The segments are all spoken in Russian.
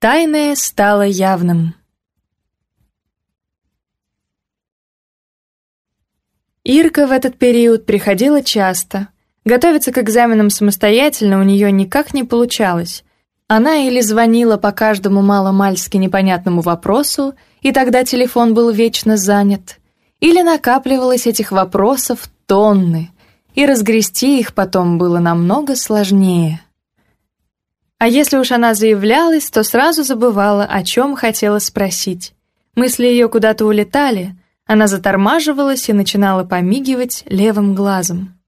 Тайное стало явным. Ирка в этот период приходила часто. Готовиться к экзаменам самостоятельно у нее никак не получалось. Она или звонила по каждому маломальски непонятному вопросу, и тогда телефон был вечно занят, или накапливалось этих вопросов тонны, и разгрести их потом было намного сложнее. А если уж она заявлялась, то сразу забывала, о чем хотела спросить. Мысли ее куда-то улетали, она затормаживалась и начинала помигивать левым глазом.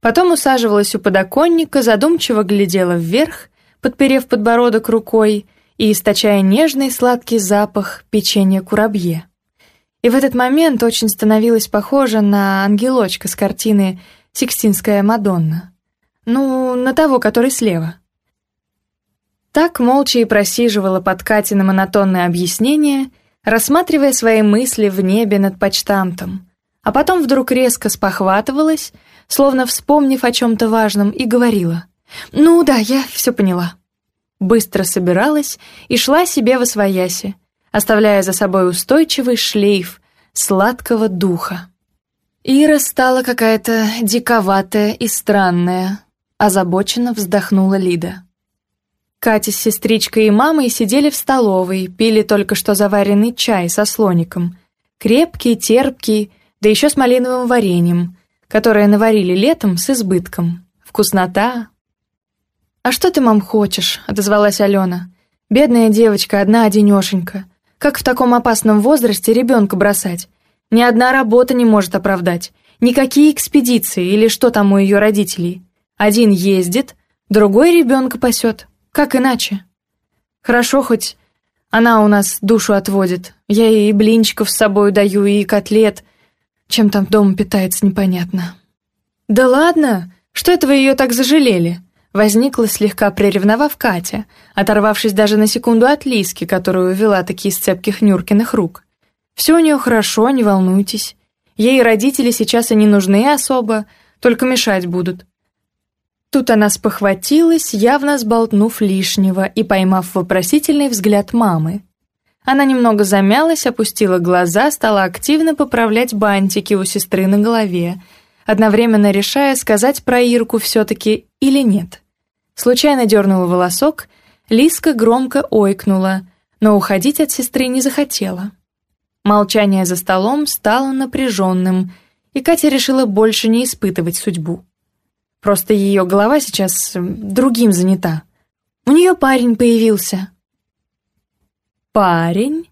Потом усаживалась у подоконника, задумчиво глядела вверх, подперев подбородок рукой и источая нежный сладкий запах печенья курабье. И в этот момент очень становилась похожа на ангелочка с картины «Сикстинская Мадонна». Ну, на того, который слева. Так молча и просиживала под Катина монотонное объяснение, рассматривая свои мысли в небе над почтамтом, а потом вдруг резко спохватывалась, словно вспомнив о чем-то важном, и говорила «Ну да, я все поняла». Быстро собиралась и шла себе во свояси, оставляя за собой устойчивый шлейф сладкого духа. Ира стала какая-то диковатая и странная, озабоченно вздохнула Лида. Катя с сестричкой и мамой сидели в столовой, пили только что заваренный чай со слоником. Крепкий, терпкий, да еще с малиновым вареньем, которое наварили летом с избытком. Вкуснота! «А что ты, мам, хочешь?» — отозвалась Алена. «Бедная девочка, одна-одинешенька. Как в таком опасном возрасте ребенка бросать? Ни одна работа не может оправдать. Никакие экспедиции или что там у ее родителей. Один ездит, другой ребенка пасет». Как иначе? Хорошо хоть она у нас душу отводит. Я ей и блинчиков с собой даю, и котлет. Чем там дома питается, непонятно. Да ладно? Что это вы ее так зажалели? Возникла слегка приревновав Катя, оторвавшись даже на секунду от Лиски, которую вела такие из цепких Нюркиных рук. «Все у нее хорошо, не волнуйтесь. Ей родители сейчас и не нужны особо, только мешать будут. Тут она спохватилась, явно сболтнув лишнего и поймав вопросительный взгляд мамы. Она немного замялась, опустила глаза, стала активно поправлять бантики у сестры на голове, одновременно решая, сказать про Ирку все-таки или нет. Случайно дернула волосок, Лиска громко ойкнула, но уходить от сестры не захотела. Молчание за столом стало напряженным, и Катя решила больше не испытывать судьбу. Просто ее голова сейчас другим занята. У нее парень появился. Парень?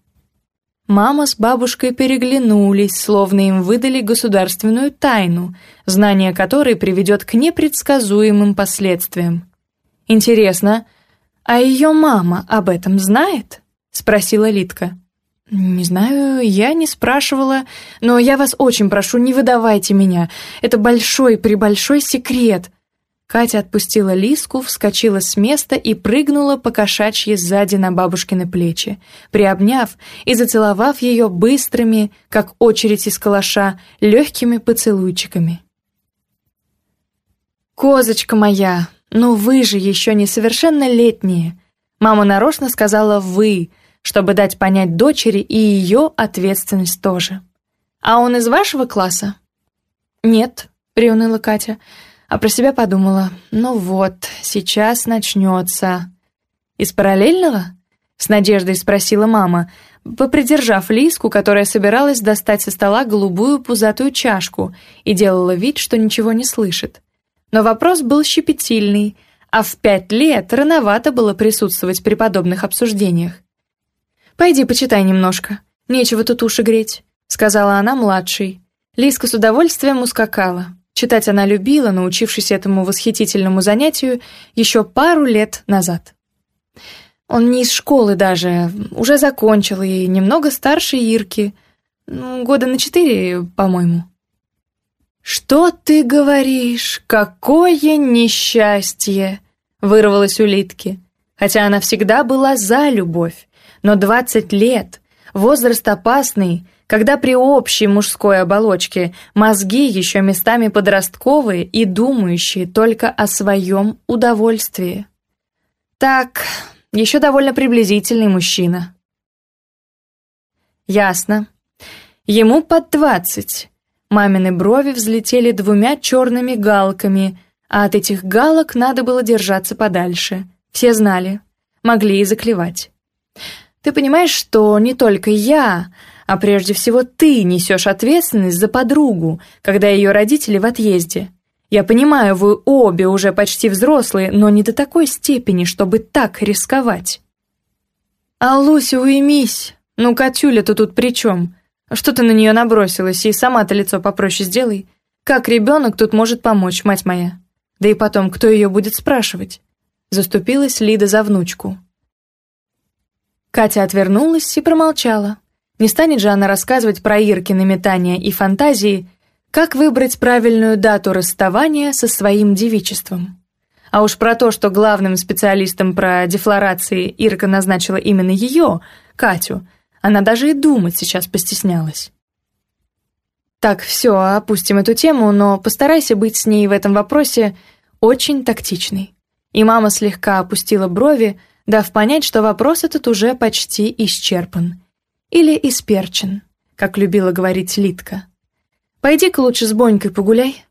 Мама с бабушкой переглянулись, словно им выдали государственную тайну, знание которой приведет к непредсказуемым последствиям. «Интересно, а ее мама об этом знает?» — спросила Литка. Ну, не знаю, я не спрашивала, но я вас очень прошу, не выдавайте меня. Это большой-пребольшой секрет. Катя отпустила Лиску, вскочила с места и прыгнула по кошачьи сзади на бабушкины плечи, приобняв и зацеловав ее быстрыми, как очередь из калаша, легкими поцелуйчиками. «Козочка моя, ну вы же еще несовершеннолетние!» Мама нарочно сказала «вы», чтобы дать понять дочери и ее ответственность тоже. «А он из вашего класса?» «Нет», — приуныла Катя, а про себя подумала. «Ну вот, сейчас начнется». «Из параллельного?» — с надеждой спросила мама, попридержав Лиску, которая собиралась достать со стола голубую пузатую чашку и делала вид, что ничего не слышит. Но вопрос был щепетильный, а в пять лет рановато было присутствовать при подобных обсуждениях. «Пойди, почитай немножко. Нечего тут уши греть», — сказала она младшей. Лиска с удовольствием ускакала. Читать она любила, научившись этому восхитительному занятию еще пару лет назад. Он не из школы даже, уже закончил и немного старше Ирки. Ну, года на четыре, по-моему. «Что ты говоришь? Какое несчастье!» — вырвалось улитки, Хотя она всегда была за любовь но 20 лет, возраст опасный, когда при общей мужской оболочке мозги еще местами подростковые и думающие только о своем удовольствии. Так, еще довольно приблизительный мужчина. Ясно. Ему под двадцать. Мамины брови взлетели двумя черными галками, а от этих галок надо было держаться подальше. Все знали. Могли и заклевать. Ты понимаешь, что не только я, а прежде всего ты несешь ответственность за подругу, когда ее родители в отъезде. Я понимаю, вы обе уже почти взрослые, но не до такой степени, чтобы так рисковать. А Луся, уймись. Ну, Катюля-то тут при чем? Что ты на нее набросилась и сама-то лицо попроще сделай? Как ребенок тут может помочь, мать моя? Да и потом, кто ее будет спрашивать? Заступилась Лида за внучку. Катя отвернулась и промолчала. Не станет же она рассказывать про Иркины метания и фантазии, как выбрать правильную дату расставания со своим девичеством. А уж про то, что главным специалистом про дефлорации Ирка назначила именно ее, Катю, она даже и думать сейчас постеснялась. Так, все, опустим эту тему, но постарайся быть с ней в этом вопросе очень тактичной. И мама слегка опустила брови, дав понять, что вопрос этот уже почти исчерпан. Или исперчен, как любила говорить Литка. «Пойди-ка лучше с Бонькой погуляй,